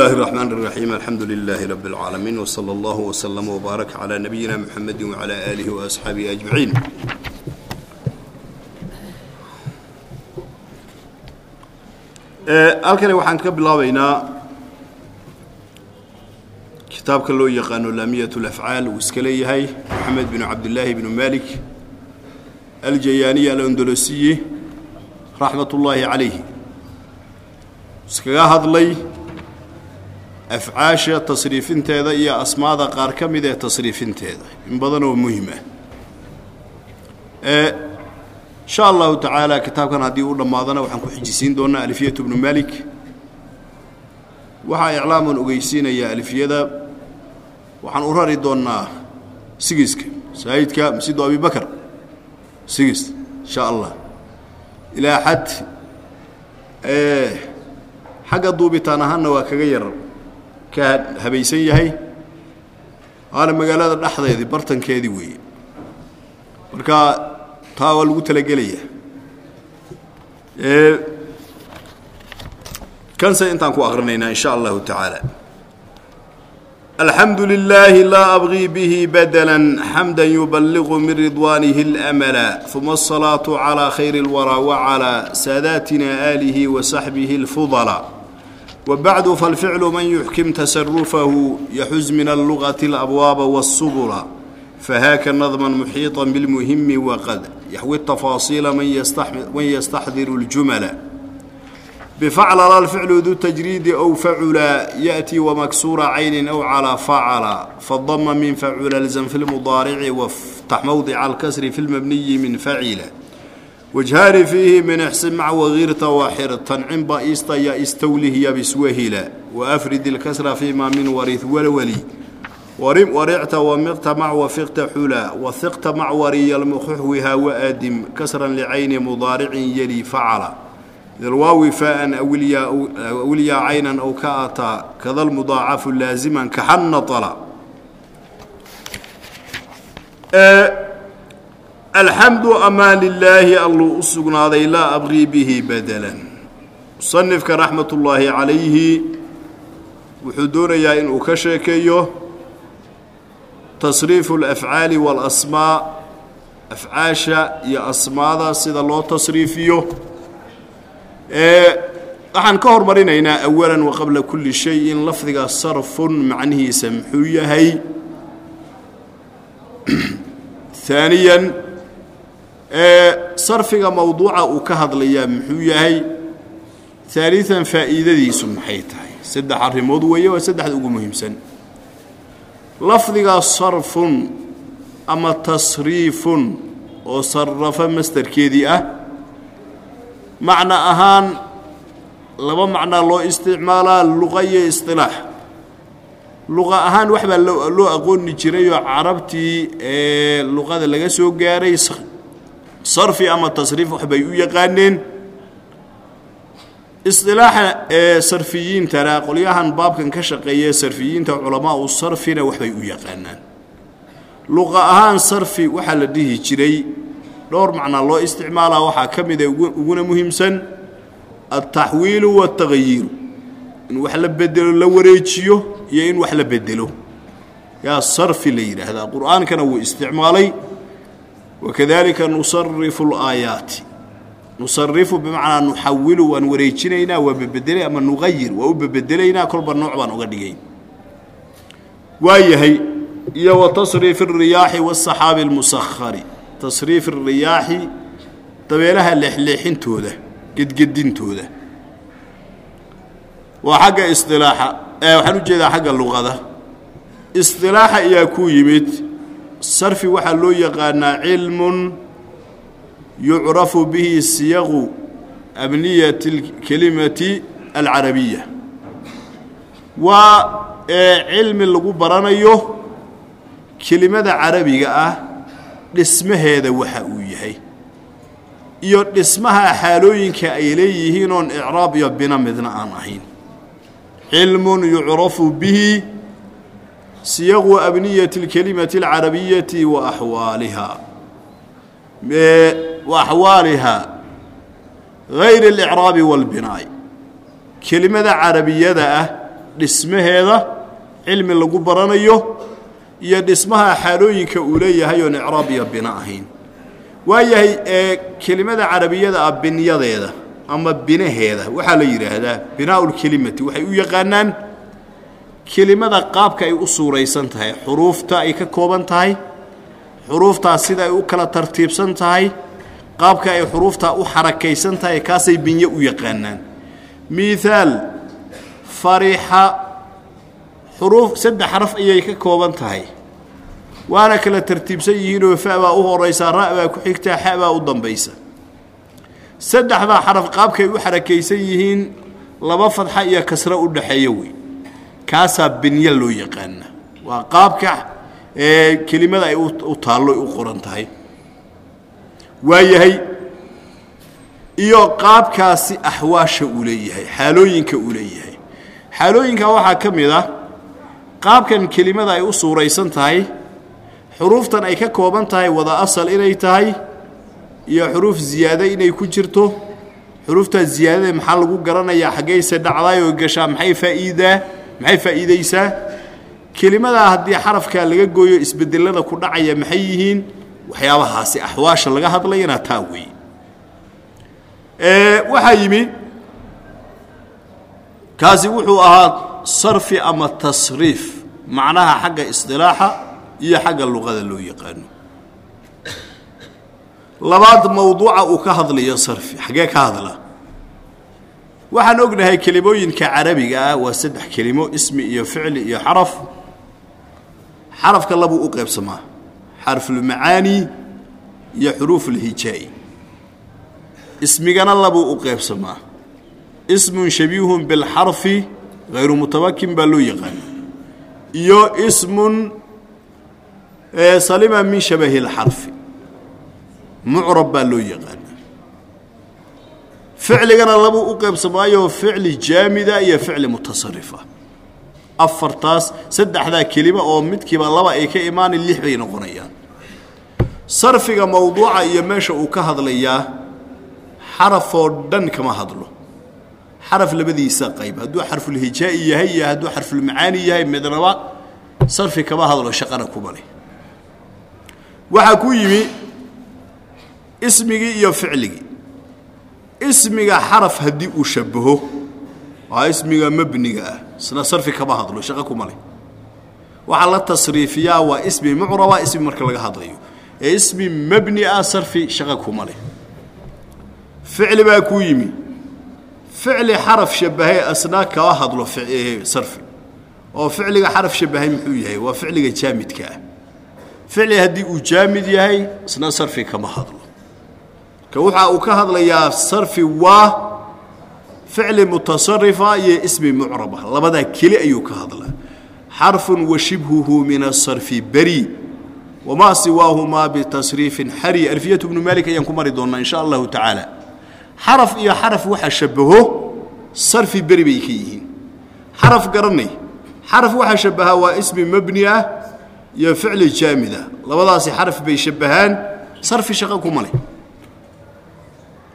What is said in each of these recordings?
الله الرحمن الرحيم الحمد لله رب العالمين وصلى الله وسلم وبارك على نبينا محمد وعلى آله وأصحابه أجمعين halkani waxaan ka bilaabaynaa kitaabka loo yaqaano laamiyat اlafcaal uu iska leeyahay moxamed binu cabdillaahi bnu malik aljayaaniy alondolosiyi raxmat ullaahi calayh iskaga hadlay afcaasha tasriifinteeda iyo asmaada qaar ka mid ee tasriifinteeda. In badan oo muhiim ah insha allahu tacaala kitaabkan haddii u dhammaadana waxaan ku xijisiin doonaa alifiyatu bnu malik waxaa iclaaman ogeysiinayaa alifiyada. Waxaan u rari doonnaa sigiska saayidka masidu abibakar sigis insha allah. Ilaa xad. Xagga duubitaan ahaanna waa kaga yar ka habaysan yahay waana magaalada dhexdeedii bartankeedii weeye marka taa waa lagu talagelaya kanse intaan ku akrinaynaa in sha allahu tacaala alxamdu lilaahi laa abغii bihi badla xamda yuballiqu min ridwaanihi اlأmla uma الصalaaةu calى khayr اlwarى waclى saadaatina aalihi wasaxbihi اlfudla وبعد فالفعل من يحكم تصرفه يحز من اللغة الأبواب والسبل فهاك نظما محيطا بالمهم وقد يحوي التفاصيل من يستحضر الجمل بفعل لا الفعل ذو التجريد أو فعل يأتي ومكسور عين أو على فعل فالضم من فعل لزم في المضارع وافتح موضع الكسر في المبني من wajhaani fiihi min ixsin mac wagiirta waaxir tancin baa iista ya istawlih ya biswehila wa afrid ilkasra fiima min wariid walwali waricta wamiqta mac wafiqta xula wahiqta mac wariyalmuxuxwiha waadim kasran licayni mudaaricin yeli facala idalwaawi faaan awilyaa caynan aw ka ataa kadalmudaacafu laaziman kaxannaala alxamdu amaan lilaahi alluu u sugnaaday laa abqii bihi badalan musanifka raxmat ullaahi calayhi wuxuu doonayaa inuu ka sheekeeyo tasriifu alafcaali waalasmaa afcaasha iyo asmaada sida loo tasriifiyo. Waxaan ka hormarinaynaa awalan wa qabla kulli shayin lafdiga sarfun macnihiisa muxuu yahay. Aaniyan sarfiga mowduuca uu ka hadlayaa muxuu yahay aalian faa'iidadiisu maxay tahay? Saddex arrimood weeye waa saddexda ugu muhiimsan. Lafdiga sarfun ama tasriifun oo sarafa mastarkeedii ah macno ahaan laba macnaa loo isticmaalaa luqa iyo isilaax luqa ahaan wax baa loo aqooni jirayoo carabtii ee luqada laga soo gaaray sarfi ama tasriif wax bay u yaqaaneen. Isilaaxa sarfiyiintana qolyahan baabkan ka shaqeeya sarfiyiinta culamaau sarfina waxbay u yaqaanaan. Luqa ahaan sarfi waxaa la dhihi jiray dhowr macnaa loo isticmaalaa waxaa ka mida uguna muhiimsan altaxwiilu waatagayiru in wax la bedelo la wareejiyo iyo in wax la bedelo yaa sarfi la yidhaahdaa. Qur'aankana wuu isticmaalay wakadalika nusarifu alaayaati nusarifu bimacnaa nuxawilu waan wareejinaynaa waa bebedelay ama nuqayir waa u bebedelaynaa kolba nooc baan uga dhigayn waa yahay iyo wa tasriif alriyaaxi waasaxaabi almusahari tasriif alriyaaxi dabeelaha leexleexintooda gedgedintooda waa xagga isilaaxa waxaan u xagga luqada isilaaxa ayaa ku yimid sarfi waxaa loo yaqaanaa cilmun yucrafu bihi siyaqu abniyati اlkelimati alcarabiya waa cilmi lagu baranayo kelimada carabiga ah dhismaheeda waxa uu yahay. Iyo dhismaha xaalooyinka ay leeyihiin oon icraab iyo bina midna aan ahayn. Cilmun yucrafu bihi siyaqu abniyati اlkelimati اlcarabiyati wa axwaaliha wa axwaaliha gayri اlicraabi wاlbinaa'i kelimada carabiyada ah dhismaheeda cilmi lagu baranayo iyo dhismaha xaalooyinka uu leeyahay oon icraab iyo bina ahayn waayahay ee kelimada carabiyada ah binyadeeda ama binaheeda waxaa la yidhaahdaa binaaulkelimati waxay u yaqaanaan kelimada qaabka ay u suuraysan tahay xuruufta ay ka kooban tahay xuruuftaas sida ay u kala tartiibsan tahay qaabka ay xuruuftaa u xarakaysan tahay kaasay binyo u yaqaanaan. Miaal farixa xuruuf saddex xaraf ayay ka kooban tahay. Waana kala tartiibsan yihiinoo fa baa u horaysaa ra' baa ku xigtaa xa baa u dambaysa. Saddexdaa xaraf qaabkay u xarakaysan yihiin laba fadxa iyo kasro u dhaxeeyo wey kaasaa binyo loo yaqaana. Waa qaabka kelimada ay u taallo u qoran tahay. Waayahay iyo qaabkaasi axwaasha uu leeyahay xaalooyinka uu leeyahay. Xaalooyinka waxaa ka mid ah qaabkan kelimada ay u suuraysan tahay xuruuftan ay ka kooban tahay wada asal inay tahay iyo xuruuf ziyaado inay ku jirto. Xuruuftaas ziyaadada maxaa lagu garanayaa xaggayse dhacday oo gashaa maxay faa'iidaa maxay faa'iidaysaa kelimadaa haddii xarafkaa laga gooyo isbedelada ku dhacaya maxay yihiin? Waxyaabahaasi axwaasha laga hadlayana taa weeye waxaa yimi kaasi wuxuu ahaa sarfi ama tasriif macnaha xagga isdilaaxa iyo xagga luqada loo yaqaano. Labaad mawduuca uu ka hadlayo sarfi xaggee ka hadla waxaan ognahay kelimooyinka carabiga ah waa saddex kelimo ismi iyo ficli iyo xaraf. Xarafka labuu u qaybsamaa xarfulmacaani iyo xuruufulhijaa'i ismigana labuu u qaybsamaa ismun shabiihun bilxarfi hayru mutabakin baa loo yaqaana iyo ismun salima min shabahi اlxarfi mucrab baa loo yaqaana ficligana labuu u qaybsamaayo ficli jaamida iyo ficli mutasarifa. Afartaas saddexdaa kelima oo midkiiba laba ay ka imaani lix bay noqonayaan. Sarfiga mawduuca iyo meesha uu ka hadlayaa xarafoo dhan kama hadlo. Xaraf labadiisa qayb hadduu xarfulhijaa'i yahay iyo hadduu xarfulmacaani yahay midnaba sarfi kama hadlo shaqana kuma leh waxaa ku yimi ismigii iyo ficligii ismiga xaraf haddii uu shabaho waa ismiga mabniga ah. Isna sarfi kama hadlo shaqo kuma leh. Waxaa la tasriifiyaa waa ismi mucraba ismi marka laga hadlayo. Ee ismi mabni ah sarfi shaqo kuma leh. Ficli baa kuu yimi. Ficli xaraf shabahay asna kama hadlo sarfi. Oo ficliga xaraf shabahay muxuu yahay? Waa ficliga jaamidka ah. Ficli haddii uu jaamid yahay isna sarfi kama hadlo ka waxa uu ka hadlayaa sarfi waa ficli mutasarifa iyo ismi mucraba labadaa keli ayuu ka hadlaa. Xarfun wa min asarfi beri wamaa siwaahumaa bitasriifin xari. Alfiyatu bnu maalik ayaan ku mari doonnaa insha allahu tacaala. Xaraf iyo xaraf waxa shabaho sarfi beri bay ka yihiin. Xaraf garanay xaraf waxa shabahaa waa ismi mabni ah iyo ficli jaamid labadaasi xaraf bay shabahaan sarfi shaqo kuma leh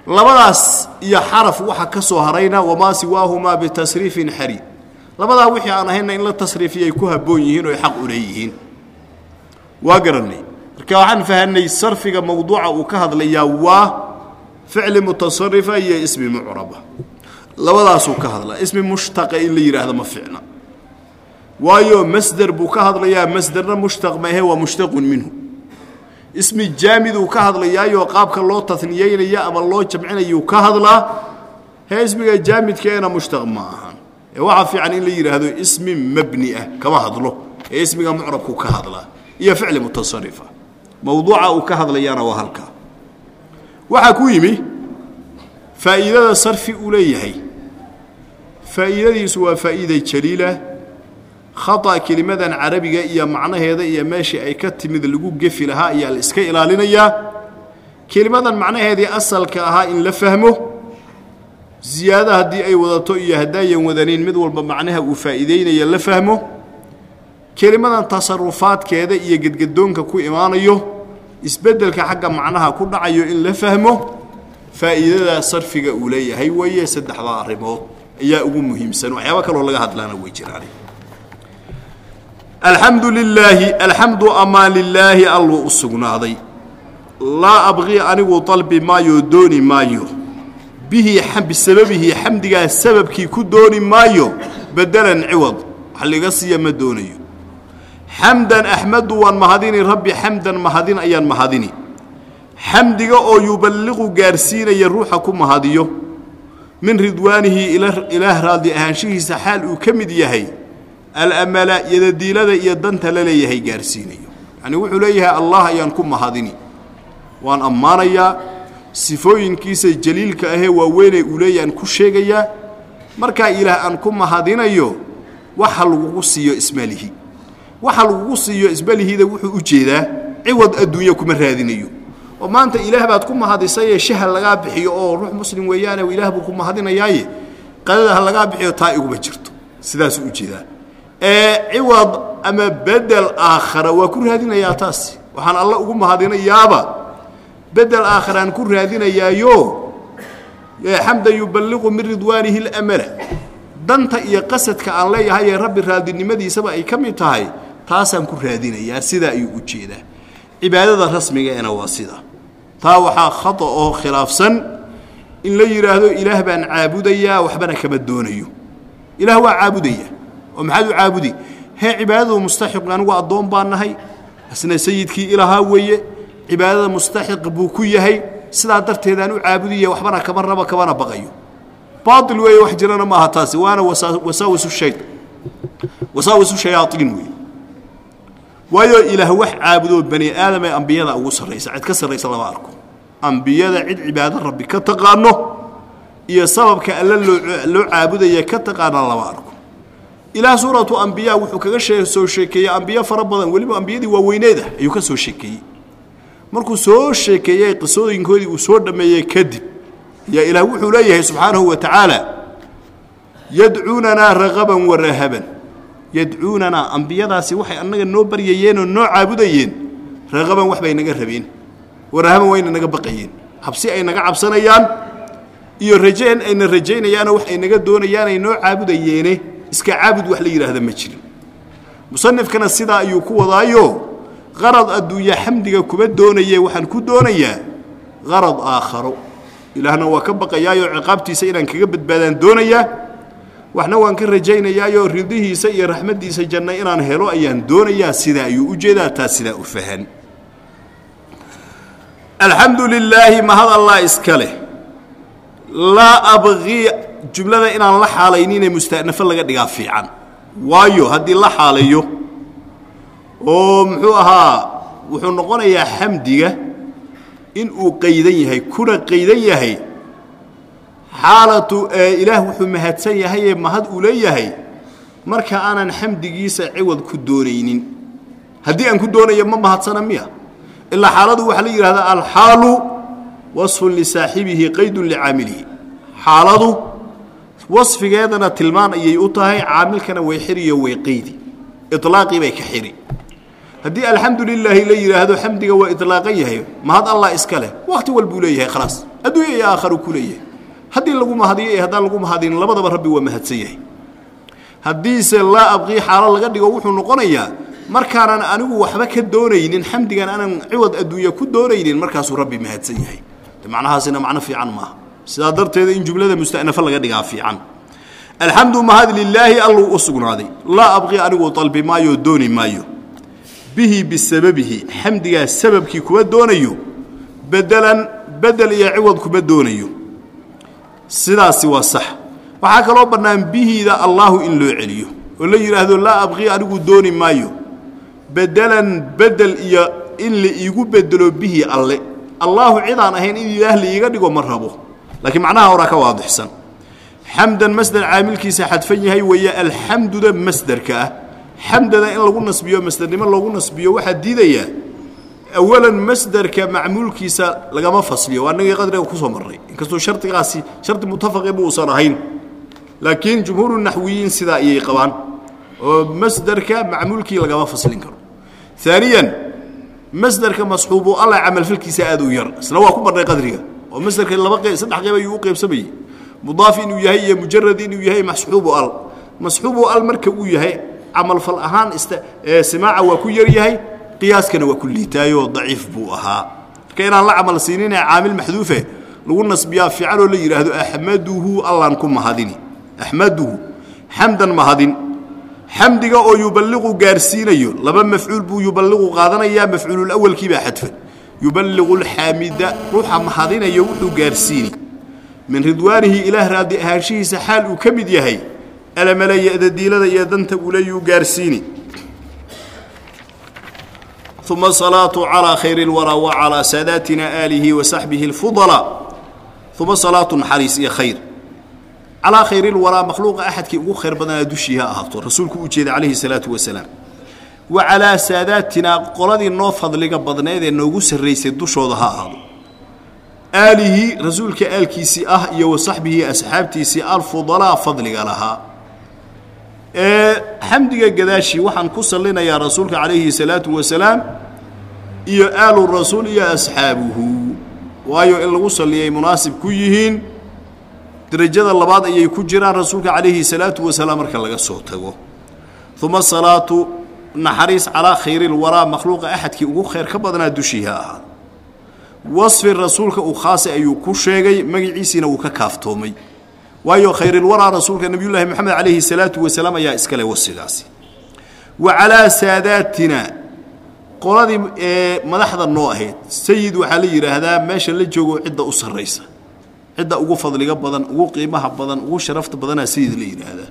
labadaas iyo xaraf waxa ka soo harayna wamaa siwaahumaa bitasriifin xari. Labadaa wixii aan ahayna in la tasriifiyay ku habboon yihiin oo xaq u leeyihiin. Waa garannay. Marka waxaan fahanay sarfiga mawduuca uu ka hadlayaa waa ficli mutasarifa iyo ismi mucraba. Labadaasuu ka hadlaa. Ismi mushtaqa in la yidhaahdo ma ficna. Waayo masder buu ka hadlayaa masderna mushtaq maahe waa mushtaqun minhu ismi jaamiduu ka hadlayaayoo qaabka loo taniyeynayo ama loo jamcinayuu ka hadlaa hee ismiga jaamidkeena mushtaq ma ahan. Ee waxaa fiican in la yidhaahdo ismi mabni ah kama hadlo. Ee ismiga mucrabku ka hadlaa iyo ficli mutasarifa. Mawduuca uu ka hadlayaana waa halkaa waxaa ku yimi faa'iidada sarfi uu leeyahay. Faa'iidadiisu waa faa'iida jaliila khata kelimadan carabiga iyo macnaheeda iyo meeshii ay ka timid lagu gefi lahaa ayaa la iska ilaalinayaa kelimadan macnaheedii asalka ahaa in la fahmo ziyaada haddii ay wadato iyo haddaayan wadanin mid walba macnaha uu faa'iideynaya la fahmo. Kelimadan tasarufaadkeeda iyo gedgadoonka ku imaanayo isbeddelka xagga macnaha ku dhacayo in la fahmo faa'iidada sarfiga uu leeyahay weeye saddexdaa arrimood ayaa ugu muhiimsan. Waxyaaba kaloo laga hadlaana way jiraan alxamdu lilaahi alxamdu amaan lilaahi alluu u sugnaaday. Laa abqii anigu dalbi maayo dooni maayo. Bihi bisababihi xamdigaa sababkii ku dooni maayo bedelan ciwad. Wax liga siiya ma doonayo. Xamdan axmadu waan mahadini rabbi xamdan mahadin ayaan mahadini. Xamdiga oo yuballiqu gaarsiinaya ruuxa ku mahadiyo. Min ridwaanihi ilaah raadi ahaanshihiisa xaal uu ka mid yahay alamala yadadiilada iyo danta la leeyahay gaarsiinayo. Yacnii wuxuu leeyahay allah ayaan ku mahadini. Waan ammaanayaa sifooyinkiisa jaliilka ahee waaweynee uu leeyahaan ku sheegayaa markaa ilaah aan ku mahadinayo waxa lagugu siiyo ismalihi waxa lagugu siiyo ismalihida wuxuu u jeedaa ciwad adduunya kuma raadinayo. Oo maanta ilaah baad ku mahadisayee shaha lagaa bixiyo oo ruux muslim weeyaane ilaah buu ku mahadinayaaye qadada ha lagaa bixiyo taa iguma jirto. Sidaasuu u jeedaa ee ciwad ama bedel aakhara waa ku raadinayaa taasi waxaan alla ugu mahadinayaaba bedel aakharaan ku raadinayaayo xamdan yuballiqu min ridwaanihi اlamala danta iyo qasadka aan leeyahay ee rabbi raadinimadiisaba ay ka mid tahay taasaan ku raadinayaa sidaa ayuu u jeedaa. Cibaadada rasmigaena waa sida. Taa waxaa khata oo khilaafsan in la yidhaahdo ilaah baan caabudayaa waxbana kama doonayo. Ilaah waa caabudaya oo maxaad u caabudi? Hee cibaadadu mustaxiq anigu addoon baan nahay. Isna sayidkii ilahaa weeye cibaadada mustaxiq buu ku yahay. Sidaa darteedaan u caabudaya waxbana kama rabo kamana baqayo. Baail weeye wax jirana maaha taasi. Waana wasaawisu shay wasaawisu shayaaiin weeye. Waayo ilaah wax caabudoo bani aadam ee ambiyada ugu sarraysa. Cid ka sarraysa lama arko. Ambiyada cid cibaado rabbi ka taqaano iyo sababka alle loo caabudaya ka taqaana lama arko ilaah suuratu ambiya wuxuu kaga soo sheekeeyey ambiyo fara badan weliba ambiyadii waaweyneeda ayuu ka soo sheekeeyey. Markuu soo sheekeeyey qisooyinkoodii uu soo dhammeeyey kadib ayaa ilaah wuxuu leeyahay subxaanahu wa tacaala yadcuunanaa raqaban wa rahaban. Yadcuunanaa ambiyadaasi waxay annaga noo baryayeenoo noo caabudayeen raqaban wax bay naga rabeen wa rahaban wayna naga baqayeen. Cabsi ay naga cabsanayaan iyo rajeen ayna rajaynayaanoo wax ay naga doonayaan ay noo caabudayeene iska caabud wax la yidhaahda ma jirin. Musanifkana sidaa ayuu ku wadaayo qarad adduunya xamdiga kuma doonaye waxaan ku doonayaa qarad aakharo. Ilaahna waa ka baqayaayoo ciqaabtiisa inaan kaga badbaadaan doonayaa waxna waan ka rajaynayaayoo ridihiisa iyo raxmaddiisa janno inaan helo ayaan doonayaa sidaa ayuu u jeedaa taa sidaa u fahan. Alxamdu lilaahi mahad allah iska leh. Laa abqii jumlada inaan la xaalayninee musta'nafo laga dhigaa fiican. Waayo haddii la xaalayo oo muxuu ahaa wuxuu noqonayaa xamdiga in uu qaydan yahay kuna qaydan yahay. Xaalatu ilaah wuxuu mahadsan yahayee mahad uu leeyahay marka aanan xamdigiisa ciwad ku doonaynin. Haddii aan ku doonayo ma mahadsana miya. Ilaa xaaladu waxaa la yidhahdaa alxaalu wasfun lisaaxibihi qaydun licaamilihi xaaladu wasfigeedana tilmaan ayay u tahay caamilkana way xiriyo way qaydi ilaaqii bay ka xiri. Haddii alxamdu lilaahi la yidhaahdo xamdiga waa ilaaqan yahay mahad allah iska leh wakhti walbuu leeyahay khalaas adduunya iyo aakharu ku leeyahay. Haddii lagu mahadiyo iyo haddaan lagu mahadin labadaba rabbi waa mahadsan yahay. Haddiise laa abqii xaalo laga dhigo wuxuu noqonayaa markaanan anigu waxba ka doonaynin xamdigan aanan ciwad adduunya ku doonaynin markaasuu rabbi mahadsan yahay. Macnahaasina macno fiican maaha sidaa darteeda in jumlada musta'nafo laga dhigaa fiican. Alxamdu mahad lilaahi alluu u sugnaaday. Laa abqii anigu dalbi maayo dooni maayo. Bihi bisababihi xamdigaa sababkii kuma doonayo. Bedelan bedel iyo ciwad kuma doonayo. Sidaasi waa sax. Waxaa kaloo bannaan bihiida allaahu in loo celiyo oo la yidhaahdo laa abqii anigu dooni maayo. Bedelan bedel iyo in la iigu bedelo bihi alle. Allaahu cidaan ahayn in ilaah laiiga dhigo ma rabo laakiin macnaha horaa ka waadixsan. Xamdan masder caamilkiisa xadfan yahay weeye alxamduda masderka ah. Xamdada in lagu nasbiyo masdernimo loogu nasbiyo waxaa diidayaa awalan masderka macmuulkiisa lagama fasliyo. Waa nagii qadriga ku soo marray inkastoo shardigaasi shardi mutafaqi bu uusan ahayn laakiin jumhuuru naxwiyiin sidaa ayay qabaan. Oo masderka macmuulkii lagama faslin karo. Aaniyan masderka masxuubu alla camalfalkiisa aad u yar. Isna waa ku marnay qadriga oo masderka laba qeyb saddex qeyb ayuu u qeybsamayey mudaaf inuu yahay iyo mujarad inuu yahay masxuubu al. Masxuubu al marka uu yahay camalfal ahaan simaaca waa ku yar yahay qiyaaskana waa ku liitaayoo daciif buu ahaa. Marka inaan la camal siinin ee caamil maxduufe lagu nasbiyaa fiicanoo la yidhaahdo axmaduhu allaan ku mahadini. Axmaduhu xamdan mahadin. Xamdiga oo yuballiqu gaarsiinayo laba mafcuul buu yuballiqu qaadanayaa mafcuululawalkii baa xadfan yuballiqu alxaamida ruuxa mahadinayo wuxuu gaarsiini min ridwaanihi ilaah raadi ahaanshihiisa xaal uu ka mid yahay alamaleya-da diilada iyo danta uleyuu gaarsiini uma asalaatu calaa khayri lwaraa wa calaa saadaatina aalihi wa saxbihi alfudalaa uma salaatu naxariis iyo khayr calaa khayri lwaraa makhluuqa axadkii ugu khayr badanaa dushiiha ahaato rasuulku u jeeda calayhi salaatu wasalaam wa calaa saadaatinaa qoladii noo fadliga badneed ee noogu sarraysay dushooda ha ahaado. Aalihi rasuulka aalkiisii ah iyo wa saxbihi asxaabtiisii alfudalaa fadliga lahaa ee xamdiga gadaashii waxaan ku sallinayaa rasuulka calayhi salaatu wasalaam iyo aalu rasuul iyo asxaabuhu. Waayo in lagu salliyay munaasib ku yihiin derajada labaad ayay ku jiraan rasuulka calayhi salaatu wasalaam marka laga soo tago. Uma salaatu naxariis calaa khayri lwaraa makhluuqa axadkii ugu khayr ka badnaa dushii ha ahaado. Wasfi rasuulka uu khaasi ayuu ku sheegay magaciisiina wuu ka kaaftoomay. Waayo khayrilwaraa rasuulka nebiyullaahi moxamed calayhi salaatu wasalaam ayaa iskale wasigaasi wa calaa saadaatina qoladii ee madaxda noo ahayd sayid waxaa la yidhaahdaa meesha la joogo cidda u sarraysa. Cidda ugu fadliga badan ugu qiimaha badan ugu sharafta badanaa sayid la yidhaahdaa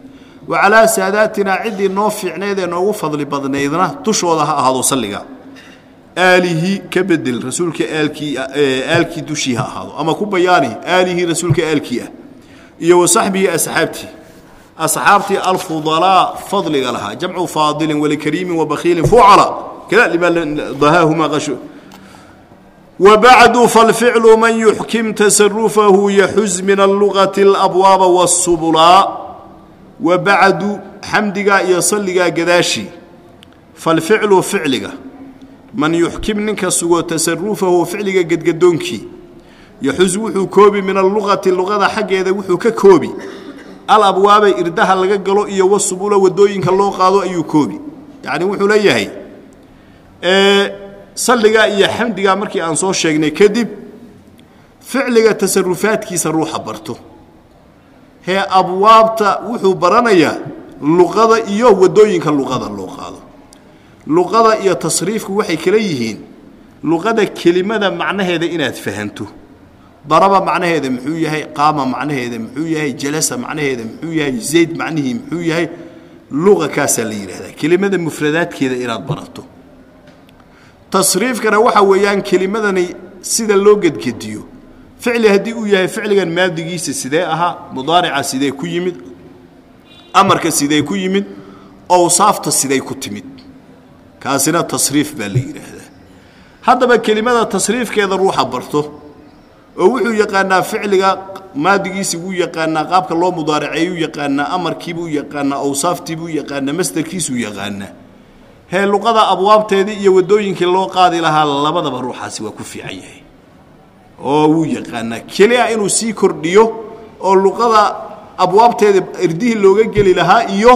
wa calaa saadaatinaa ciddii noo fiicnayd ee noogu fadli badnaydna dushooda ha ahaado salliga. Aalihi ka bedel rasuulka aalkii aalkii dushii ha ahaado. Ama ku bayaani aalihi rasuulka aalkii ah. Iyo wa asxaabtii. Asxaabtii alfudalaa fadliga lahaa. Jamcu faadilin walikariimin wabakhiilin fucala. Wabacdu falficlu man yuxkim tasarufahu yaxuz min allugati alabwaaba waasubulaa wa bacdu xamdigaa iyo salligaa gadaashii falficlu ficliga. Man yuxkim ninka sugo tasarufahu ficliga gedgadoonkii yaxus wuxuu koobi min allugati luqada xaggeeda wuxuu ka koobi. Alabwaaba irdaha laga galo iyo wasubula waddooyinka loo qaado ayuu koobi. Yacni wuxuu leeyahay salligaa iyo xamdigaa markii aan soo sheegnay kadib ficliga tasarufaadkiisa ruuxa barto hee abwaabta wuxuu baranayaa luqada iyo waddooyinka luqada loo qaado. Luqada iyo tasriifku waxay kala yihiin luqada kelimada macnaheeda inaad fahanto. Daraba macnaheeda muxuu yahay qaama macnaheeda muxuu yahay jalasa macnaheeda muxuu yahay zayd macnihii muxuu yahay luqa kaasaa la yidhahdaa kelimada mufradaadkeeda inaad barato. Tasriifkana waxa weeyaan kelimadani sida loo gedgediyo ficli haddii uu yahay ficligan maadigiisa sidee ahaa mudaarica sidee ku yimid amarka sidee ku yimid owsaafta siday ku timid. Kaasina tasriif baa la yidhaahdaa. Haddaba kelimada tasriifkeeda ruuxa barto oo wuxuu yaqaanaa ficliga maadigiisi wuu yaqaanaa qaabka loo mudaaraceeyuu yaqaanaa amarkiibuu yaqaanaa awsaaftiibuu yaqaanaa masderkiisuu yaqaanaa. Hee luqada abwaabteedii iyo wadooyinkii loo qaadi lahaa labadaba ruuxaasi waa ku fiican yahay oo wuu yaqaanaa kelia inuu sii kordhiyo oo luqada abwaabteeda irdihii looga geli lahaa iyo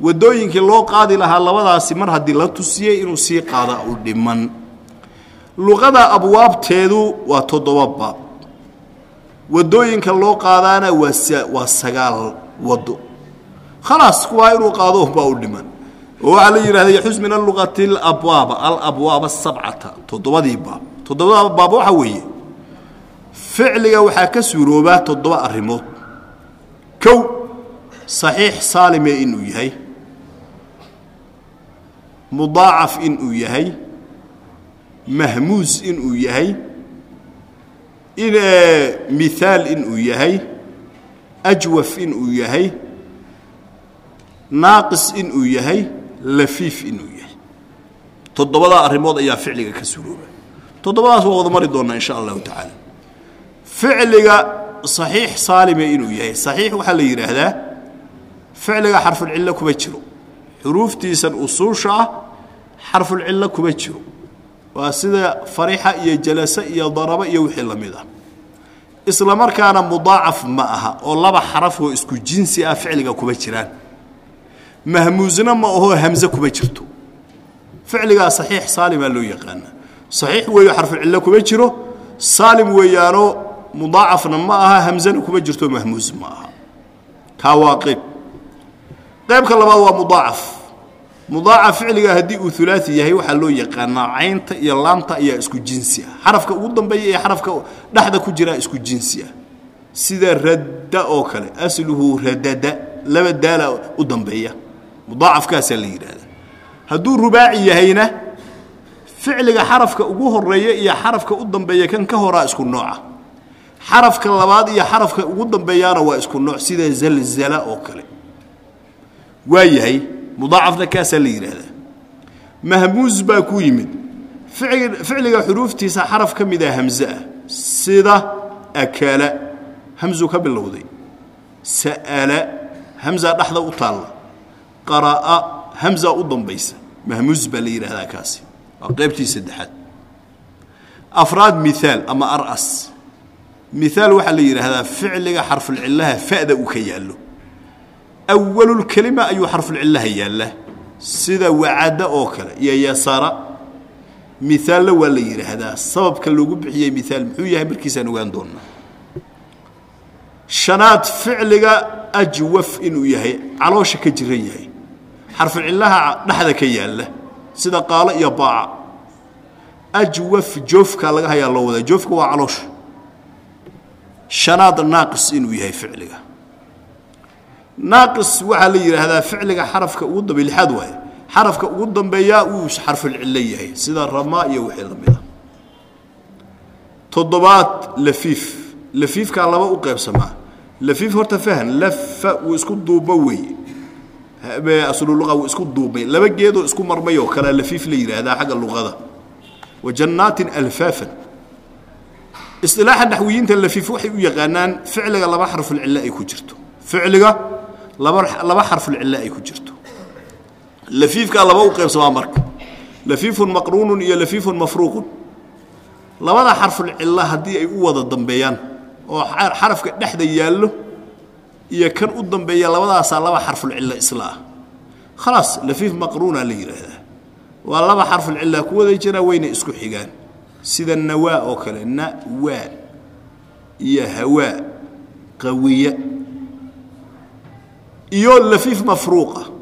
wadooyinkii loo qaadi lahaa labadaasi mar haddii la tusiyey inuu sii qaada u dhiman. Luqada abwaabteedu waa toddoba baab waddooyinka loo qaadaana waa waa sagaal wado khalaas kuwaa inuu qaado baa u dhiman. Oo waxaa la yidhahda yaxus min aluqati alabwaaba alabwaaba asabcata toddobadii baab. Toddobada baab waxaa weeye ficliga waxaa ka suuroobaa toddoba arrimood. Kow saxiix saalime inuu yahay. Mudaacaf inuu yahay. Mahmuus inuu yahay. In mihaal inuu yahay. Ajwaf inuu yahay. Naaqis inuu yahay. Lafiif inuu yahay. Toddobadaa arrimood ayaa ficliga ka surooba toddobadaas waa wada mari doonnaa insha allahu tacaala ficliga saxiix saalime inuu yahay. Saxiix waxaa la yidhaahdaa ficliga xarfulcillo kuma jiro. Xuruuftiisan usuusha ah xarfulcillo kuma jiro. Waa sida farixa iyo jalasa iyo daraba iyo wixii la mid ah. Isla markaana mudaacaf ma aha oo laba xaraf oo isku jinsi ah ficliga kuma jiraan. Mahmuusna ma ahoo hamse kuma jirto. Ficligaa saxiix saalimaa loo yaqaana saxiix weeyo xarfucillo kuma jiro saalim weeyaanoo mudaacafna ma aha hamsena kuma jirto mahmuus ma aha. Kaa waa qayb qaybka labaad waa mudaacaf. Mudaacaf ficliga haddii uu ulaai yahay waxaa loo yaqaanaa caynta iyo laamta ayaa isku jinsi ah. Xarafka ugu dambeeya iyo xarafka dhexda ku jiraa isku jinsi ah. Sida radda oo kale asluhu radada laba daala u dambeeya. Mudaacafkaasaa la yidhaahda hadduu rubaaci yahayna ficliga xarafka ugu horreeya iyo xarafka u dambeeya kan ka horaa isku nooca xarafka labaad iyo xarafka ugu dambeeyaana waa isku nooc sida zalzala oo kale. Waa yahay mudaacafna kaasaa la yidhaahdaa. Mahmuus baa ku yimid. Ficliga xuruuftiisa xaraf ka mida hamze ah sida akala hamzu ka bilowday. Sa'ala hamzaa dhexda u taalla. Qara'a hamzaa u dambaysa. Mahmuus baa la yidhaahdaa kaasi. Waa qaybtii saddexaad. Afraad miaal ama aras miaal waxaa la yidhaahdaa ficliga xarfulcillaha fa'da uu ka yaallo. Awalulkelima ayuu xarfulcillaha yaallaa sida wacada oo kale iyo yasara miaalna waa la yidhaahdaa sababka loogu bixiyey miaal muxuu yahay markiisaan ogaan doonnaa shanaad ficliga ajwaf inuu yahay caloosha ka jiran yahay. Xarfucillaha dhexda ka yaalla sida qaalo iyo baaca ajwaf joofkaa laga hayaa loo wadaa. Joofka waa caloosha shanaad naaqis inuu yahay ficliga. Naaqis waxaa la yidhaahdaa ficliga xarafka ugu dambe lixaad waaye. Xarafka ugu dambeeyaa uu xarfulcillo yahay. Sida ramaa iyo wixii la mid a toddobaad lafiif. Lafiifkaa laba u qaybsamaa lafiif horta fahan lafa wuu isku duubo weeye asluluqa wuu isku duubmay laba geedoo isku marmay oo kalea lafiif la yidhaahdaa xagga luqada. Wa jannaatin alfaafan isilaaxa naxwiyiinta lafiif waxay u yaqaanaan ficliga laba xarfulcillo ay ku jirto. Ficliga laba xarfulcillo ay ku jirto. Lafiifkaa laba u qaybsamaa marka. Lafiifun maqruunun iyo lafiifun mafruuqun. Labada xarfulcillo haddii ay u wada dambeeyaan oo xarafka dhexda yaallo iyo kan u dambeeya labadaasaa laba xarfulcillo isla ah. Khalaas lafiif maqruuna la yidhaahdaa waa laba xarfulcilla ku wada jiraa wayna isku xigaan sida nawaa oo kale nawaa iyo hawaa qawiya iyo lafiif mafruuqa.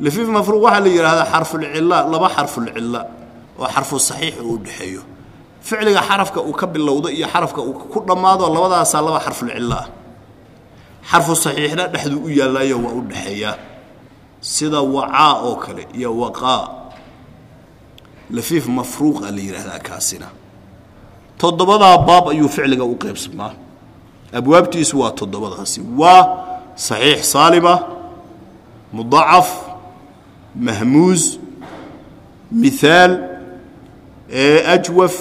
Lafiif mafruuq waxaa la yidhaahdaa xarfulcilla laba xarfulcilla oo xarfu saxiix uu dhexeeyo ficliga xarafka uu ka bilowdo iyo xarafka uu ku dhammaado labadaasaa laba xarfulcillo ah. Xarfu saxiixna dhexduu u yaallaayo waa u dhexeeyaa sida wacaa oo kale iyo waqaa lafiif mafruuqa la yidhaahdaa kaasina. Toddobadaa baab ayuu ficliga u qaybsamaa abwaabtiisu waa toddobadaasi waa saxiix saalima mudacaf mahmuus miaal ajwaf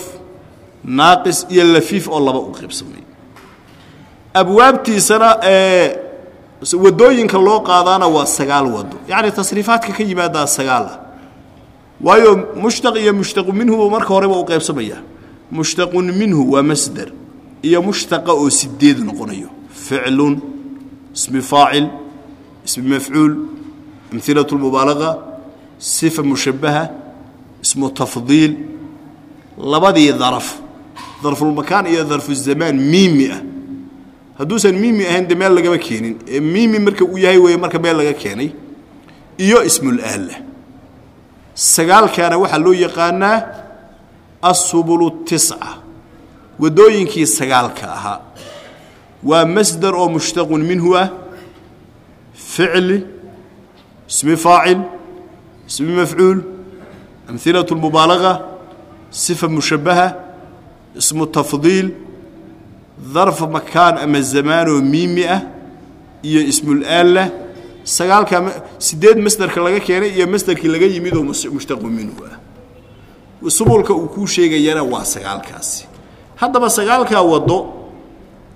naaqis iyo lafiif oo laba u qaybsamay abwaabtiisana waddooyinka loo qaadaana waa sagaal wado yacni tasriifaadka ka yimaadaa sagaal ah waayo mushtaq iyo mushtaqu minhu marka horeba u qaybsamaya mushtaqun minhu waa masder iyo mushtaqa oo sideed noqonayo. Ficlun ismi faacil ismi mafcuul amhilaة اmubaalaga sifa mushabaha ismu tafdiil labadii daraf darfulmakaan iyo darfuzamaan miimi ah. Hadduusan miimi ahayn de meel lagama keenin. Ee miimi marka uu yahay weeye marka meel laga keenay. Iyo ismulaala sagaalkaana waxaa loo yaqaanaa asubulu tisca waddooyinkii sagaalka ahaa. Waa masdar oo mushtaqun minhu ah ficli ismi faacil ismi mafcuul amhilaة اmubaalaga sifa mushabaha ismu tafdiil darf makaan ama zamaanoo miimi ah iyo ismulaalla sagaalkaa sideed masderka laga keenay iyo masderkii laga yimid oo mushtaqu minhu ah. Subulka uu kuu sheegayana waa sagaalkaasi. Haddaba sagaalkaa waddo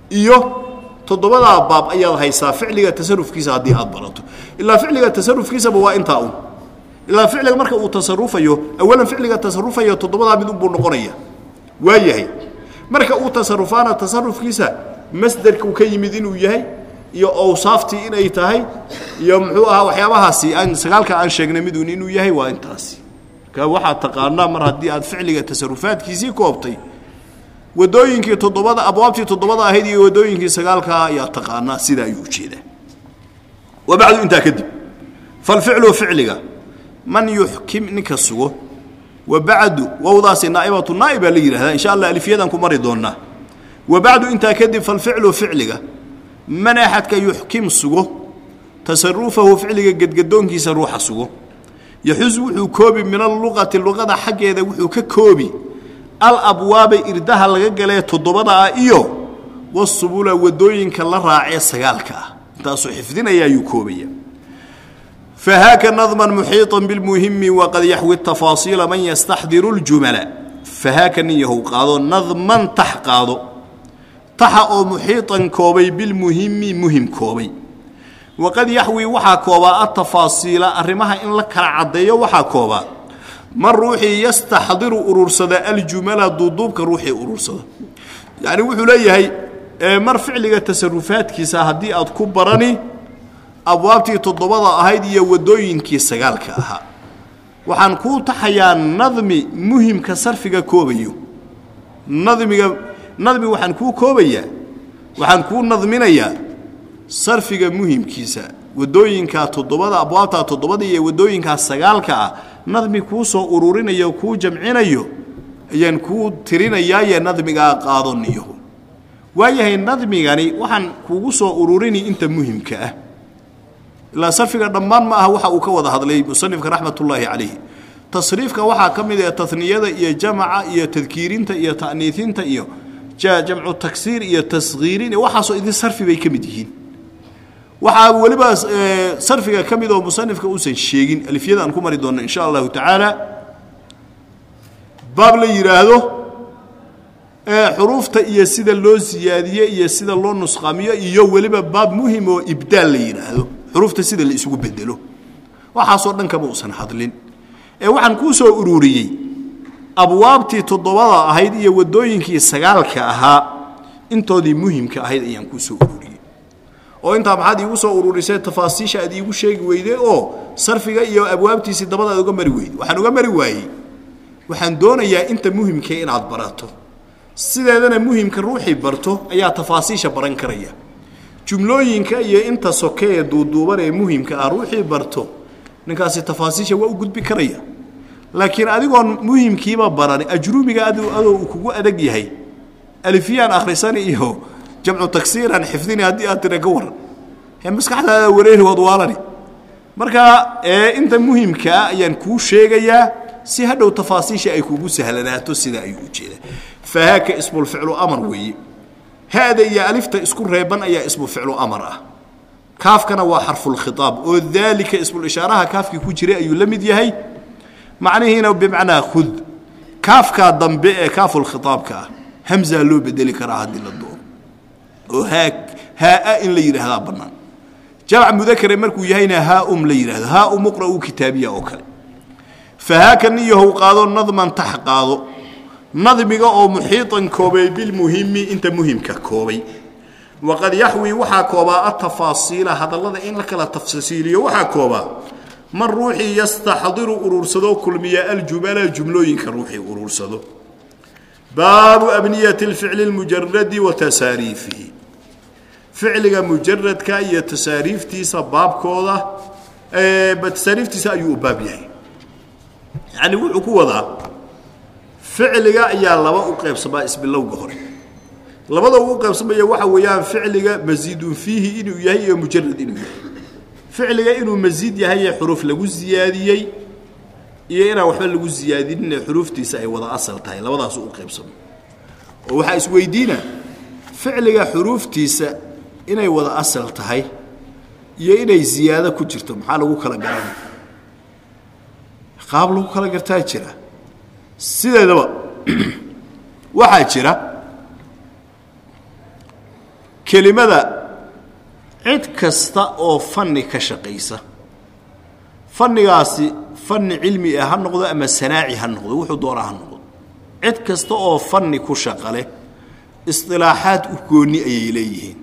iyo toddobadaa baab ayaad haysaa ficliga tasarufkiisa haddii aad barato. Ilaa ficliga tasarufkiisaba waa intaa un. Ilaa ficliga marka uu tasarufayo awalan ficliga tasarufayo toddobadaa mid unbuu noqonaya. Waa yahay. Marka uu tasarufaana tasarufkiisa masderku ka yimid inuu yahay iyo awsaaftii inay tahay iyo muxuu ahaa waxyaabahaasi aan sagaalka aan sheegnay miduun inuu yahay waa intaasi. Marka waxaad taqaanaa mar haddii aad ficliga tasarufaadkiisii koobtay wadooyinkii toddobada abwaabtii toddobada ahayd iyo wadooyinkii sagaalkaa ayaa taqaanaa sida ayuu u jeedaa wa bacdu intaa kadib falficlu ficliga man yuxkim ninka sugo wa bacdu wowdaasi naa'ibatu naa'ib baa la yidhahdaa insha allah alifyadan ku mari doonaa wa bacdu intaa kadib falficlu ficliga man axadka yuxkim sugo tasarufahu ficliga gedgadoonkiisa ruuxa sugo. Yaxus wuxuu koobi min aluqati luqada xaggeeda wuxuu ka koobi alabwaaba irdaha laga galee toddobada ah iyo wasubula waddooyinka la raacee sagaalka ah. Intaasuu xifdinaya ayuu koobaya fahaaka nadman muxiiطa bilmuhimi waqad yaxwi tafaasiila man yastaxdiru اljumala fahaaka nin yahow qaado nadman tax qaado taxa oo muxiiطan koobay bilmuhimi muhiim koobay. Waqad yaxwi waxaa koobaa atafaasiila arrimaha in la kala caddeeyo waxaa koobaa man ruuxii yastaxdiru urursada aljumala duuduubka ruuxii urursada yacni wuxuu leeyahay mar ficliga tasarufaadkiisa haddii aad ku barani abwaabtii toddobada ahayd iyo wadooyinkii sagaalka ahaa. Waxaan kuu taxayaa nadmi muhimka sarfiga koobayo. Nadmiga nadmi waxaan kuu koobayaa waxaan kuu nadminayaa sarfiga muhimkiisa wadooyinkaa toddobada abwaabtaa toddobada iyo wadooyinkaa sagaalka ah nadmi kuu soo ururinayo kuu jamcinayo ayaan kuu tirinayaaye nadmigaa qaadoniyaho waayahay nadmigani waxaan kuugu soo ururini inta muhimka ah. Ilaa sarfiga dhammaan ma aha waxa uu ka wada hadlay musanifka raxmatullaahi calayhi. Tasriifka waxaa ka mid ah taniyada iyo jamaca iyo tadkiirinta iyo ta'niiinta iyo jamcu taksiir iyo tashiirin waxaasoo idin sarfi bay ka mid yihiin. Waxaa weliba sarfiga ka mid oo musanifka uusan sheegin alifyada aan ku mari doonno insha allahu tacaala. Baab la yidhaahdo xuruufta iyo sida loo siyaadiye iyo sida loo nusqamiyo iyo weliba baab muhiim oo ibdaal la yidhaahdo xuruufta sida la isugu bedelo waxaasoo dhan uusan hadlin. Ee waxaan kuu soo ururiyey abwaabtii toddobada ahayd iyo wadooyinkii sagaalka ahaa intoodii muhimka ahayd ayaan kuu soo ururiyey. Oo intaa maxaad iigu soo ururisay tafaasiisha aad iigu sheegi weyday oo sarfiga iyo abwaabtiisii dabada aad uga mari weyday waxaan uga mari waayey. Waxaan doonayaa inta muhimkee inaad barato. Sideedana muhimka ruuxii barto ayaa tafaasiisha baran karaya. Jumlooyinka iyo inta soke ee duuduuban ee muhimka ah ruuxii barto ninkaasi tafaasiisha waa u gudbi karaya laakiin adigoon muhimkiiba baran ajruumiga adoo kugu adag yahay. Alifiyaan akhrisani iyo jamcu tagsiiraan xifdini haddii aad tira ka waran. Ee maskaxdaada wareeri waad waalani marka inta muhimkaa ayaan kuu sheegayaa si hadhow tafaasiisha ay kugu sahlanaato sida ayuu u jeedaa fahaaka ismulficlu amar weeye hada iyo alifta isku reeban ayaa ismu ficlu amar ah. Kaafkana waa xarfulkhiaab oo daalika ismulishaaraha kaafkii ku jiray ayuu la mid yahay macnihiina bimacnaa khud. Kaafkaa dambe ee kaafulkhiaabka ah hamzaa loo bedeli karaa haddii la doono. Oo haa haaa in la yidhaahdaa bannaan. Jamc mudakare markuu yahayna haaum la yidhahdo haaum uqra'u kitaabiya oo kale. Fahaaka niyahow qaado nadman tax qaado. Nadmiga oo muxiiطan koobay bilmuhimi inta muhimka koobay. Waqad yaxwi waxaa koobaa atafaasiila hadallada in la kala tafsiiliyo waxaa koobaa man ruuxii yastaxdiru urursado kulmiya aljumala jumlooyinka ruuxii urursado baabu abniyati اlficli اlmujaradi wa ficliga mujaradka iyo tasaariiftiisa baabkooda tasaariiftiisa ayuu u baab yahay. Yani wuxuu ku wadaa ficliga ayaa laba u qaybsamaa isbilowga hore. Labada ugu qaybsamaya waxa weeyaan ficliga masiidun fiihi inuu yahay iyo mujarad inuu yahay ficliga inuu masiid yahay ee xuruuf lagu siyaadiyey iyo inaan waxba lagu siyaadinin ee xuruuftiisa ay wada asal tahay labadaasu u qaybsamo. Oo waxaa isweydiina ficliga xuruuftiisa inay wada asal tahay iyo inay ziyaado ku jirto maxaa lagu kala garana? Qaab lagu kala gartaa jira. Sideedaba waxaa jira kelimada cid kasta oo fanni ka shaqaysa. Fannigaasi fanni cilmi ah ha noqdo ama sanaaci ha noqdo wuxuu doonaa ha noqdo. Cid kasta oo fanni ku shaqale isilaaxaad u gooni ayay leeyihiin.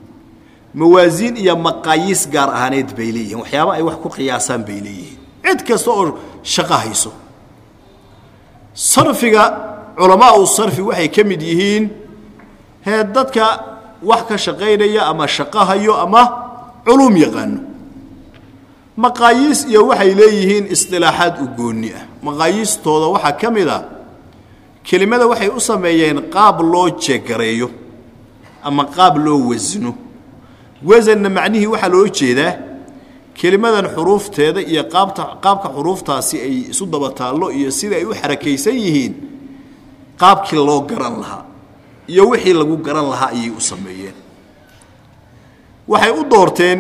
Mawaasiin iyo maqaayiis gaar ahaaneed bay leeyihiin. Waxyaaba ay wax ku qiyaasaan bay leeyihiin. Cid kasta oo shaqo hayso. Sarfiga culamaau sarfi waxay ka mid yihiin hee dadka wax ka shaqaynaya ama shaqo ama culuum yaqaano. Maqaayiis iyo waxay leeyihiin isdilaaxaad u goonni ah. Maqaayiistooda waxaa ka mid a kelimada waxay u sameeyeen qaab loo jegareeyo ama qaab loo wasno wasanna macnihii waxaa loo jeedaa kelimadan xuruufteeda iyo qaabta qaabka xuruuftaasi ay isu daba taallo iyo sida ay u xarakaysan yihiin qaabkii loo garan lahaa iyo wixii lagu garan lahaa ayay u sameeyeen waxay u doorteen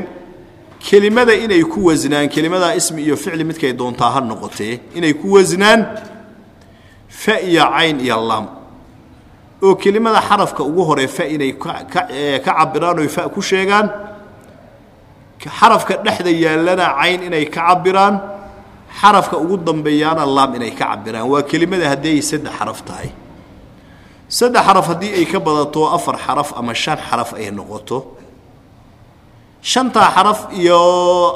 kelimada inay ku wasnaan kelimadaa ismi iyo ficli midkay doontaa ha noqotee inay ku wasnaan fa iyo cayn iyo lam oo kelimada xarafka ugu hore fa inay ka cabiraan oy fa ku sheegaan xarafka dhexda yaallana cayn inay ka cabiraan xarafka ugu dambeeyaana laam inay ka cabiraan waa kelimada haddii ay saddex xaraf tahay. Saddex xaraf haddii ay ka badato afar xaraf ama shan xaraf ay noqoto shantaa xaraf iyo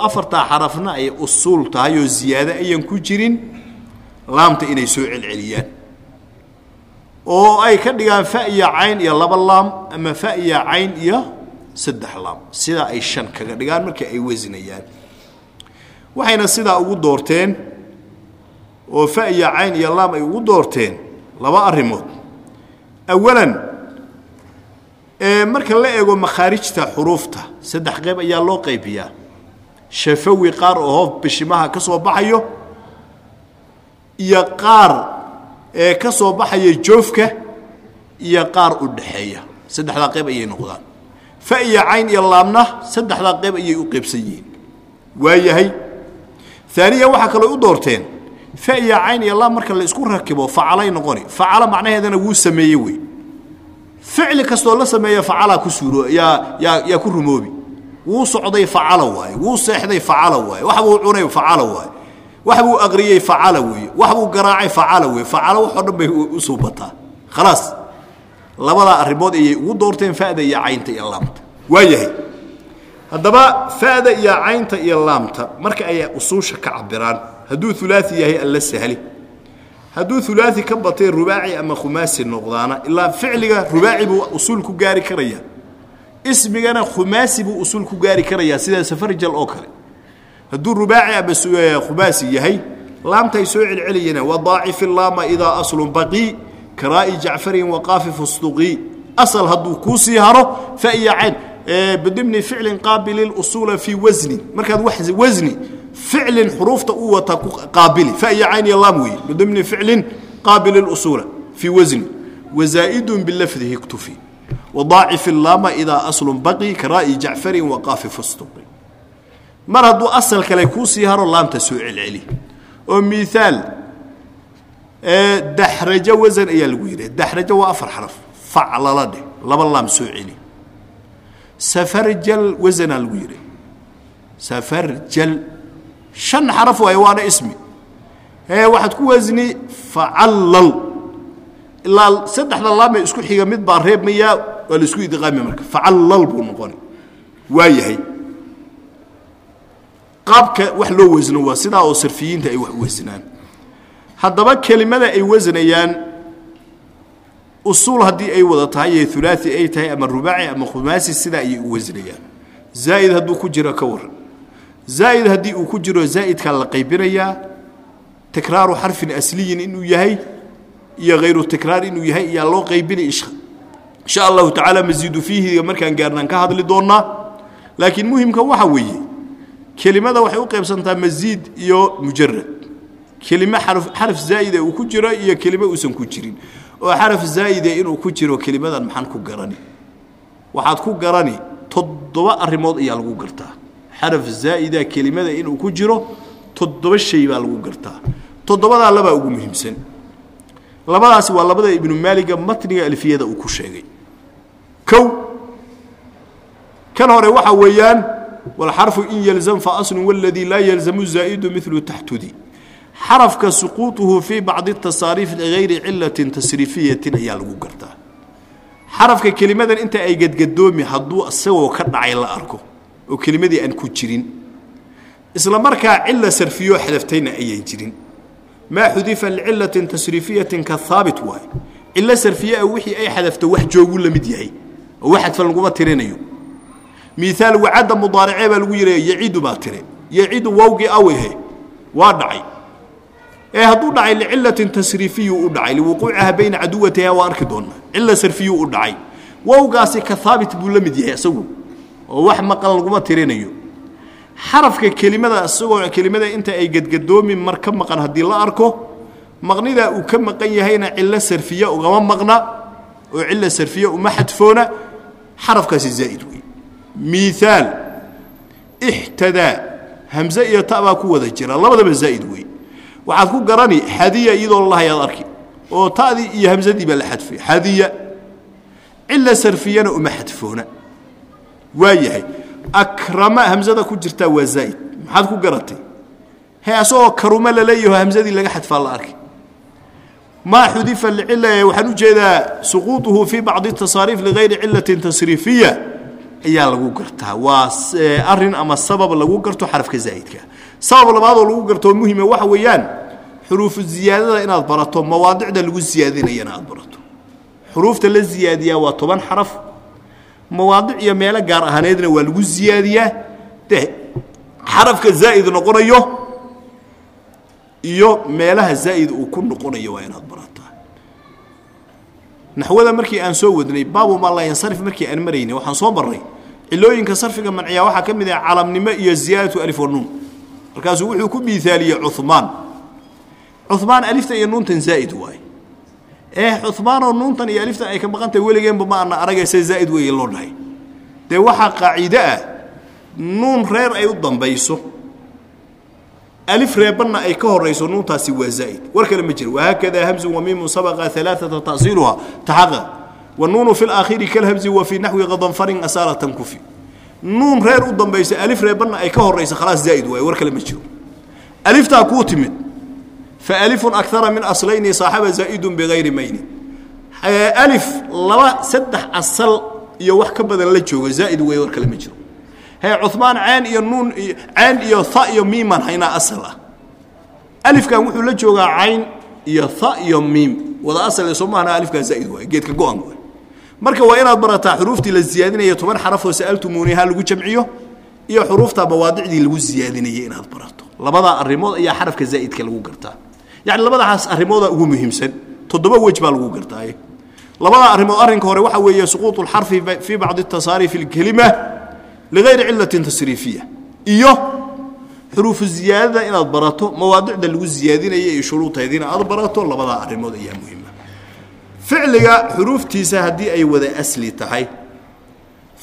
afartaa xarafna ay usuul tahay oo ziyaado ayan ku jirin laamta inay soo celceliyaan. Oo ay ka dhigaan fa iyo cayn iyo laba laam ama fa iyo cayn iyo saddex laam. Sidaa ay shan kaga dhigaan marka ay wasnayaan waxayna sidaa ugu doorteen oo fa iyo cayn iyo laam ay ugu doorteen laba arrimood. Awalan marka la eego makhaarijta xuruufta saddex qayb ayaa loo qaybiyaa. Shafawi qaar oo bishimaha ka soo baxayo iyo qaar ee ka soo baxaya joofka iyo qaar u dhaxeeya. Saddexdaa qayb ayay noqdaan. Fa iyo cayn iyo laamna saddexdaa qayb ayay u qaybsan yihiin. Waayahay aaniyan waxaa kaloo u doorteen fa iyo cayn iyo laam marka la isku rakibo facalay noqoni. Facala macnaheedana wuu sameeye wey ficli kastoo la sameeya facalaa ku suuro yaa yaa yaa ku rumoobi. Wuu socday facala waaye wuu seexday facala waaye wax buu cunay facala waaye wax buu aqriyey facala weeye wax buu garaacay facala weeye facala waxoo dhan bay u suubataa khalaas labadaa arrimood ayay ugu doorteen fa'da iyo caynta iyo laamta. Waa yahay. Haddaba fa'da iyo caynta iyo laamta marka ay usuusha ka cabiraan hadduu ulaai yahay alla sahli hadduu ulaai ka batay rubaaci ama khumaasi noqdaana ilaa ficliga rubaaci buu usuul ku gaari karaya ismigana khumaasi buu usuul ku gaari karayaa sida safarjal oo kale. Hadduu rubaaci ama khumaasi yahay laamtay soo celceliyeen wadaacifi laama idaa aslun baqii karaa'i jacfarin waqaafi fusduqii asal hadduu kuu haro fa iyo cayn. Bidimni ficlin qaabili usuula fii wasni markaad wasni ficlin xuruufta u wata ku qaabili. Fa iyo cayn iyo laam weeye bidimni ficlin qaabili usuula fii wasni wazaa'idun bilafdihi iktufi. Wadaacifi laama idaa aslun baqii karaa'i jacfarin waqaafi fusduqii mar hadduu asal kale kuu sii haro laamta soo celceli. Oo miaal daxrajo wasan ayaa lagu yidhi. Daxrajo waa afar xaraf. Faclala dheh. Laba laam soo celi. Safarjal wasanaa lagu yidhi. Safarjal shan xaraf waaye waana ismi. Ee waxaad ku wasni facallal ilaa saddexda laamee isku xiga mid baa reebmayaa waa la isku idqaami marka. Facallal buu noqoni waa yahay. Qaabka wax loo wasno waa sidaa oo sarfiyiinta ay wax wasnaan haddaba kelimada ay wasanayaan usuul haddii ay wada tahay ee ulaai ay tahay ama rubaaci ama khumaasi sidaa ayay u wasanayaan zaa'id hadduu ku jiro ka waran zaa'id haddii uu ku jiro zaa'idkaa la qaybinayaa tikraaru xarfin asliyin inuu yahay iyo hayru tikraar inuu yahay iyaa loo qaybinay insha allahu tacaala masiidu fiihiga markaan gaarnaan ka hadli doonnaa laakiin muhimka waxa weeye kelimada waxay u qaybsantaa masiid iyo mujarad kelime xaraf zaa'ida uu ku jiro iyo kelime uusan ku jirin oo xaraf zaa'ide inuu ku jiro kelimadan maxaan ku garani waxaad ku garani toddoba arrimood ayaa lagu gartaa xaraf zaa'ida kelimada inuu ku jiro toddoba shay baa lagu gartaa. Toddobadaa labaa ugu muhiimsan. Labadaasi waa labada ibnu maaliga matniga alfiyada uu ku sheegay. Kow kan hore waxaa weeyaan walxarfu in yalzam fa aslun waladii laa yalzamu zaa'idu milu taxtudi. Xarafka suquuطuhu fii bacdi tasaariif ligayri cilatin tasriifiyatin ayaa lagu gartaa. Xarafka kelimadan inta ay gadgadoomi hadduu isagoo ka dhacay la arko oo kelimadii aan ku jirin. Isla markaa cila sarfiyoo xadaftayna ayaan jirin. Maa xudifa licilatin tasriifiyatin ka haabit waay. Cilo sarfiye ah wixii ay xadafto wax jooguu la mid yahay oo wax xadfan laguma tirinayo. Miaal wacadda mudaaracee baa lagu yidhaya yacidu baa tire. Yacidu wawgii awehe waa dhacay. Ee hadduu dhacay licilatin tasriifiyu u dhacay liwuquuciha bayna caduwatiha waa arki doonnaa cila sarfiyu u dhacay. Wowgaasi ka haabit buu la mid yahay isagu oo wax maqan laguma tirinayo. Xarafka kelimada isagoo kelimada inta ay gadgadoomi mar ka maqan haddii la arko maqnidaa uu ka maqan yahayna cilo sarfiya ugama maqna oo cilo sarfiya uma xadfoona xarafkaasi zaa'id wey miaal ixtadaa hamze iyo ta baa ku wada jira labadaba zaa'id wey waxaad ku garani xadiya iyadoo lalahayaad arki oo ta'dii iyo hamsadii la xadfay xadiya cila sarfiyana uma xadfoona waa yahay. Akrama hamsada ku jirtaa waa zaa'id maxaad ku garatay? He asagoo karuma laleeyaho hamsadii laga xadfaa la arkay. Maa xudifa licila waxaan u jeedaa suquuطuhu fii bacdi tasaariif ligayri cilatin tasriifiya. Ayaa lagu gartaa. Waa arrin ama sabab lagu garto xarafka zaa'idka sabab labaadoo lagu gartoo muhima waxa weeyaan xuruufu ziyaadada inaad barato mawaadicda lagu ziyaadinayana aad barato. Xuruufta la ziyaadiyaa waa toban xaraf mawaadic iyo meelo gaar ahaaneedna waa lagu ziyaadiyaa. De xarafka zaa'id noqonayo iyo meelaha zaa'id uu ku noqonayo waa inaad barataa. Naxwada markii aan soo wadnay baabu maa laa yansarif markii aan maraynay waxaan soo marnay cilooyinka sarfiga manciya waxaa ka mid ah calamnimo iyo ziyaadatu alif wanuun markaasuu wuxuu ku miaaliyey cumaan cumaan alifta iyo nuuntan zaa'id waaye ee cumaanoo nuuntan iyo aliftan ay ka maqantahay weligeenba ma ana aragaysa zaa'id weeye loo dhahay. Dee waxaa qaaciide ah nuun reer ay u dambayso alif reebanna ay ka horayso nuuntaasi waa zaa'id. War kale ma jiro. Wahaakadaa hamzun wamiimun sabaqa alaaata tasiiluha taxaqaq. Wanuunu fi laakhiri kalhamzi wa fii naxwi qadanfarin asaalatan kufi. Nuun reer u dambayso alif reebanna ay ka horayso khalaas zaa'id waaye war kale ma jiro. Aliftaa kuu timid faalifu akara min aslayni saaxaba zaa'idun bigayri mayni alif laba saddex asal iyo wax ka badan la joogo zaa'id weeye war kale ma jiro hee cumaan ceen iyo nuun ceen iyo ha iyo miimaan haynaa asal ah alifkan wuxuu la joogaa cayn iyo ha iyo miim wada asal soo maahna alifkan zaa'id waaye geedka go-an waay marka waa inaad barataa xuruuftii la ziyaadinaya toban xarafoo sa'altumuuniha lagu jamciyo iyo xuruufta mawaadicdii lagu ziyaadinayay inaad barato labadaa arrimood ayaa xarafka zaa'idka lagu gartaa yani labadaas arrimooda ugu muhiimsan toddoba wej baa lagu gartaaye labadaa arrimood arrinka hore waxaa weeye suquuط اlxarfi fii bacdi tasaariif اlkelima ligayri cilatin tasriifiya iyo xuruufu ziyaadada inaad barato mawaadicda lagu ziyaadinaya iyo shuruudeediina aad barato labadaa arrimood ayaa muhiima ficliga xuruuftiisa haddii ay wada asli tahay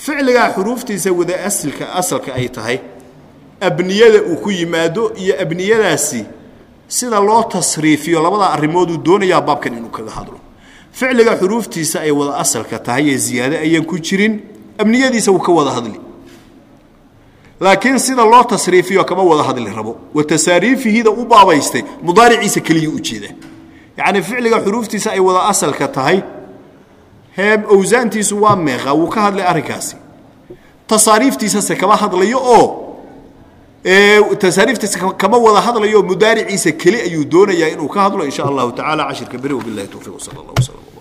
ficligaa xuruuftiisa wada aslka asalka ay tahay abniyada uu ku yimaado iyo abniyadaasi sida loo tasriifiyo labadaa arrimooduu doonayaa baabkan inuu kaga hadlo. Ficliga xuruuftiisa ay wada asalka tahay ee ziyaade ayaan ku jirin amniyadiisa wuu ka wada hadli. Laakiin sida loo tasriifiyo kama wada hadli rabo. Wa tasaariifihida u baabaystay mudaariciisa keliya ujeeda yacni ficliga xuruuftiisa ay wada asalka tahay heeb owsaantiisu waa meeqa wuu ka hadlay arrinkaasi. Tasaariiftiisase kama hadlayo oo tasaariiftiisa kama wada hadlayo mudaariciisa keli ayuu doonayaa inuu ka hadlo in sha allahu tacala cashirka beri wabilahi towfiiq sala allah wslam